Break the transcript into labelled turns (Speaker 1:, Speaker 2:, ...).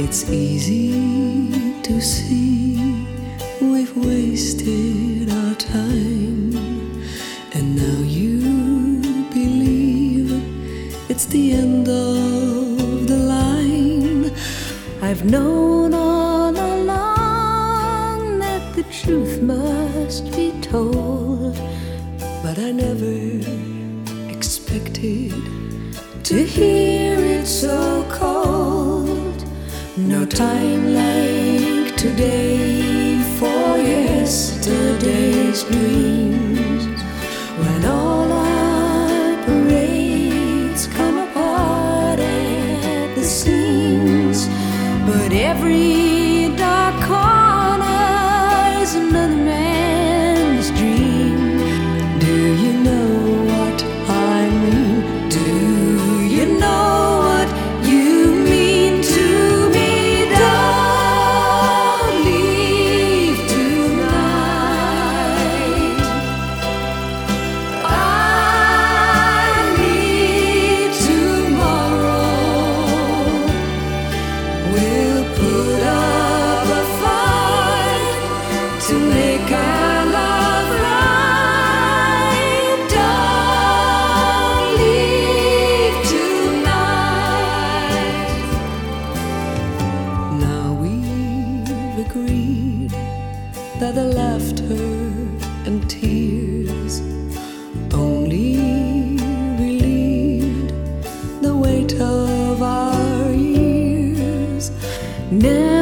Speaker 1: It's easy to see we've wasted our time, and now you believe it's the end of the line. I've known all along that the truth must be told, but I never expected to hear it so. No time like today for yesterday's dreams when all our parades come apart at the seams. But every agreed that the laughter and tears only relieved the weight of our years. Now